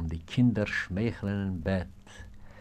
und die Kinder schmeicheln im Bett.